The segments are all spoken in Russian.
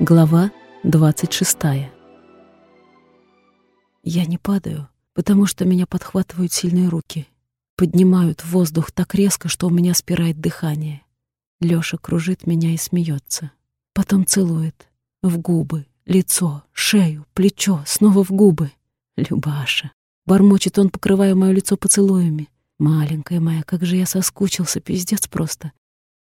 Глава 26. Я не падаю, потому что меня подхватывают сильные руки. Поднимают в воздух так резко, что у меня спирает дыхание. Лёша кружит меня и смеется. Потом целует. В губы, лицо, шею, плечо, снова в губы. Любаша. Бормочет он, покрывая мое лицо поцелуями. Маленькая моя, как же я соскучился, пиздец просто.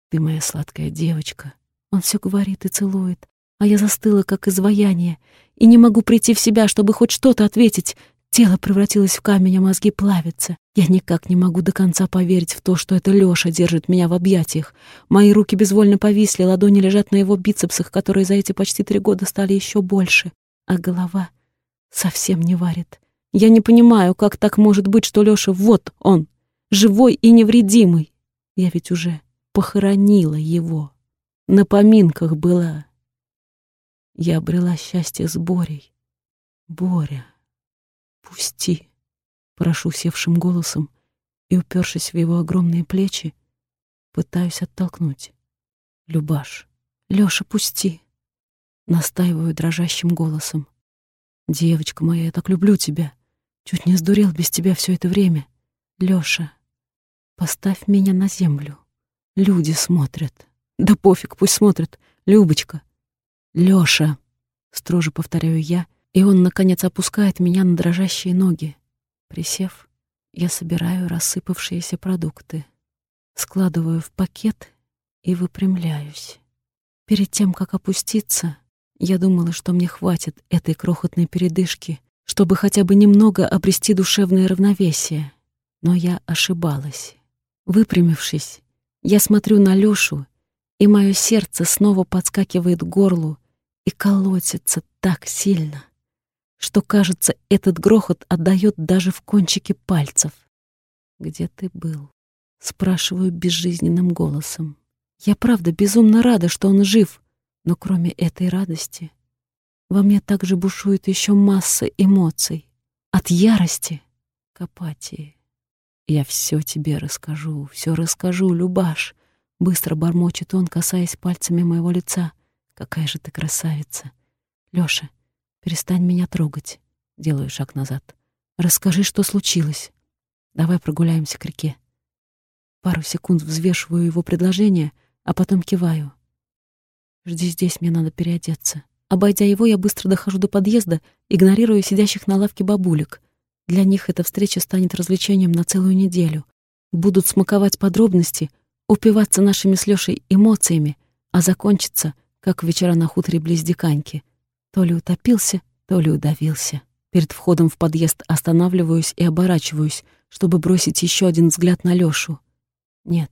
Ты моя сладкая девочка. Он все говорит и целует, а я застыла, как изваяние, и не могу прийти в себя, чтобы хоть что-то ответить. Тело превратилось в камень, а мозги плавятся. Я никак не могу до конца поверить в то, что это Лёша держит меня в объятиях. Мои руки безвольно повисли, ладони лежат на его бицепсах, которые за эти почти три года стали еще больше. А голова совсем не варит. Я не понимаю, как так может быть, что Лёша вот он, живой и невредимый. Я ведь уже похоронила его. На поминках была. Я обрела счастье с Борей. Боря, пусти, прошу севшим голосом и, упершись в его огромные плечи, пытаюсь оттолкнуть. Любаш, Лёша, пусти, настаиваю дрожащим голосом. Девочка моя, я так люблю тебя. Чуть не сдурел без тебя все это время. Лёша, поставь меня на землю. Люди смотрят. Да пофиг, пусть смотрят. Любочка, «Лёша!» — строже повторяю я, и он, наконец, опускает меня на дрожащие ноги. Присев, я собираю рассыпавшиеся продукты, складываю в пакет и выпрямляюсь. Перед тем, как опуститься, я думала, что мне хватит этой крохотной передышки, чтобы хотя бы немного обрести душевное равновесие. Но я ошибалась. Выпрямившись, я смотрю на Лёшу и мое сердце снова подскакивает к горлу и колотится так сильно, что, кажется, этот грохот отдает даже в кончике пальцев. «Где ты был?» — спрашиваю безжизненным голосом. Я правда безумно рада, что он жив, но кроме этой радости во мне также бушует еще масса эмоций. От ярости к апатии. Я все тебе расскажу, все расскажу, Любаш. Быстро бормочет он, касаясь пальцами моего лица. «Какая же ты красавица!» «Лёша, перестань меня трогать!» Делаю шаг назад. «Расскажи, что случилось. Давай прогуляемся к реке». Пару секунд взвешиваю его предложение, а потом киваю. «Жди здесь, мне надо переодеться». Обойдя его, я быстро дохожу до подъезда, игнорируя сидящих на лавке бабулек. Для них эта встреча станет развлечением на целую неделю. Будут смаковать подробности, упиваться нашими с Лёшей эмоциями, а закончится, как вечера на хуторе близ Диканьки. То ли утопился, то ли удавился. Перед входом в подъезд останавливаюсь и оборачиваюсь, чтобы бросить еще один взгляд на Лёшу. Нет,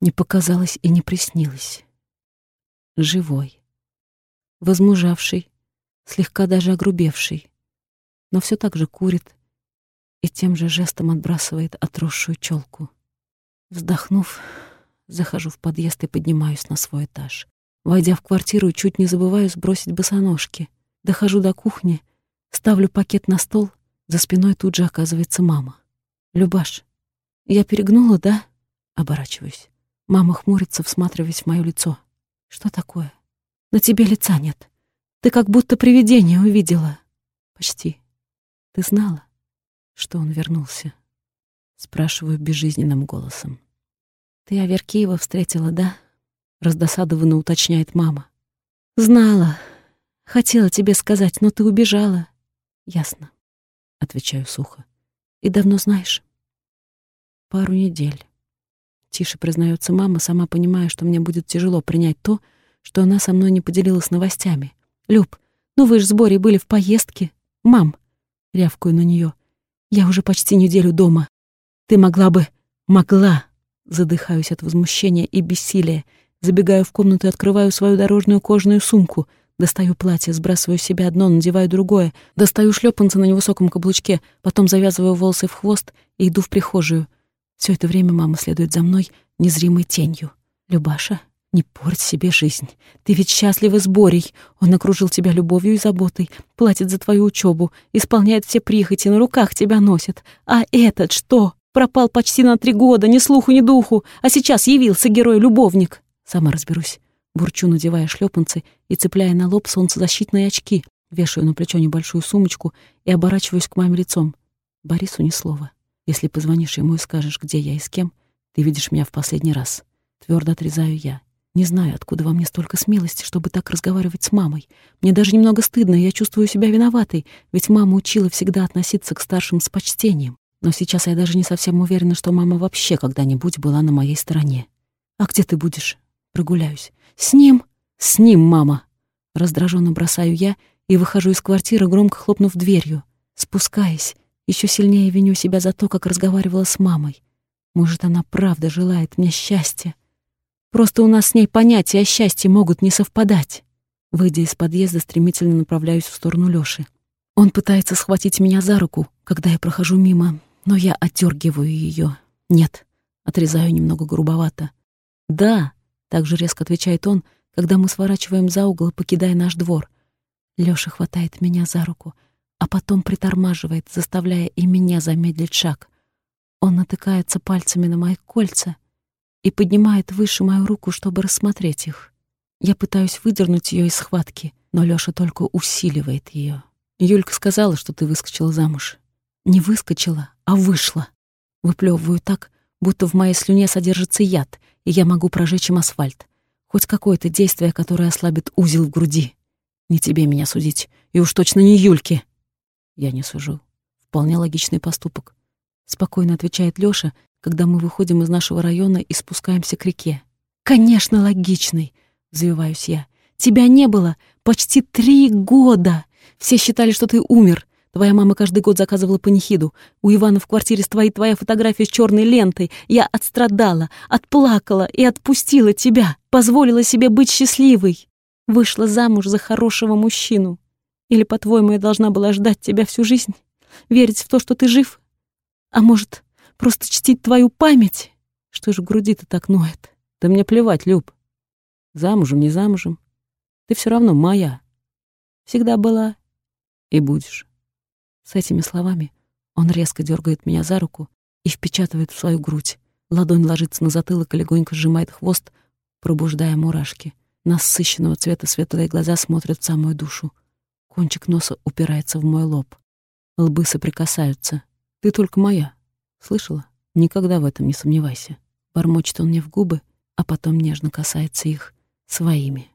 не показалось и не приснилось. Живой. Возмужавший, слегка даже огрубевший, но все так же курит и тем же жестом отбрасывает отросшую челку. Вздохнув, захожу в подъезд и поднимаюсь на свой этаж. Войдя в квартиру, чуть не забываю сбросить босоножки. Дохожу до кухни, ставлю пакет на стол, за спиной тут же оказывается мама. «Любаш, я перегнула, да?» Оборачиваюсь. Мама хмурится, всматриваясь в моё лицо. «Что такое? На тебе лица нет. Ты как будто привидение увидела». «Почти. Ты знала, что он вернулся?» Спрашиваю безжизненным голосом. «Ты Аверкиева встретила, да?» Раздосадованно уточняет мама. «Знала. Хотела тебе сказать, но ты убежала». «Ясно», — отвечаю сухо. «И давно знаешь?» «Пару недель». Тише признается мама, сама понимая, что мне будет тяжело принять то, что она со мной не поделилась новостями. «Люб, ну вы ж с Борей были в поездке. Мам!» — рявкаю на нее. «Я уже почти неделю дома. Ты могла бы... Могла!» Задыхаюсь от возмущения и бессилия. Забегаю в комнату и открываю свою дорожную кожаную сумку. Достаю платье, сбрасываю себе одно, надеваю другое. Достаю шлепанцы на невысоком каблучке, потом завязываю волосы в хвост и иду в прихожую. Все это время мама следует за мной незримой тенью. «Любаша, не порть себе жизнь. Ты ведь счастлива с Борей. Он окружил тебя любовью и заботой, платит за твою учебу, исполняет все прихоти, на руках тебя носит. А этот что?» Пропал почти на три года, ни слуху, ни духу, а сейчас явился герой-любовник. Сама разберусь. Бурчу, надевая шлепанцы и цепляя на лоб солнцезащитные очки, вешаю на плечо небольшую сумочку и оборачиваюсь к маме лицом. Борису ни слова. Если позвонишь ему и скажешь, где я и с кем, ты видишь меня в последний раз. Твердо отрезаю я. Не знаю, откуда во мне столько смелости, чтобы так разговаривать с мамой. Мне даже немного стыдно, я чувствую себя виноватой, ведь мама учила всегда относиться к старшим с почтением. Но сейчас я даже не совсем уверена, что мама вообще когда-нибудь была на моей стороне. «А где ты будешь?» «Прогуляюсь». «С ним?» «С ним, мама!» Раздраженно бросаю я и выхожу из квартиры, громко хлопнув дверью. Спускаясь, еще сильнее виню себя за то, как разговаривала с мамой. Может, она правда желает мне счастья. Просто у нас с ней понятия о счастье могут не совпадать. Выйдя из подъезда, стремительно направляюсь в сторону Лёши. Он пытается схватить меня за руку, когда я прохожу мимо, но я отдергиваю ее. Нет, отрезаю немного грубовато. «Да», — также резко отвечает он, когда мы сворачиваем за угол, покидая наш двор. Лёша хватает меня за руку, а потом притормаживает, заставляя и меня замедлить шаг. Он натыкается пальцами на мои кольца — и поднимает выше мою руку, чтобы рассмотреть их. Я пытаюсь выдернуть ее из схватки, но Лёша только усиливает ее. Юлька сказала, что ты выскочила замуж. Не выскочила, а вышла. Выплевываю так, будто в моей слюне содержится яд, и я могу прожечь им асфальт. Хоть какое-то действие, которое ослабит узел в груди. Не тебе меня судить, и уж точно не Юльке. Я не сужу. Вполне логичный поступок. Спокойно отвечает Лёша, когда мы выходим из нашего района и спускаемся к реке. «Конечно, логичный!» — взвиваюсь я. «Тебя не было почти три года! Все считали, что ты умер. Твоя мама каждый год заказывала панихиду. У Ивана в квартире стоит твоя фотография с черной лентой. Я отстрадала, отплакала и отпустила тебя. Позволила себе быть счастливой. Вышла замуж за хорошего мужчину. Или, по-твоему, я должна была ждать тебя всю жизнь? Верить в то, что ты жив? А может, Просто чтить твою память? Что ж в груди-то так ноет? Да мне плевать, Люб. Замужем, не замужем. Ты все равно моя. Всегда была и будешь. С этими словами он резко дергает меня за руку и впечатывает в свою грудь. Ладонь ложится на затылок и легонько сжимает хвост, пробуждая мурашки. Насыщенного цвета светлые глаза смотрят в самую душу. Кончик носа упирается в мой лоб. Лбы соприкасаются. Ты только моя. Слышала? Никогда в этом не сомневайся. Бормочет он мне в губы, а потом нежно касается их своими.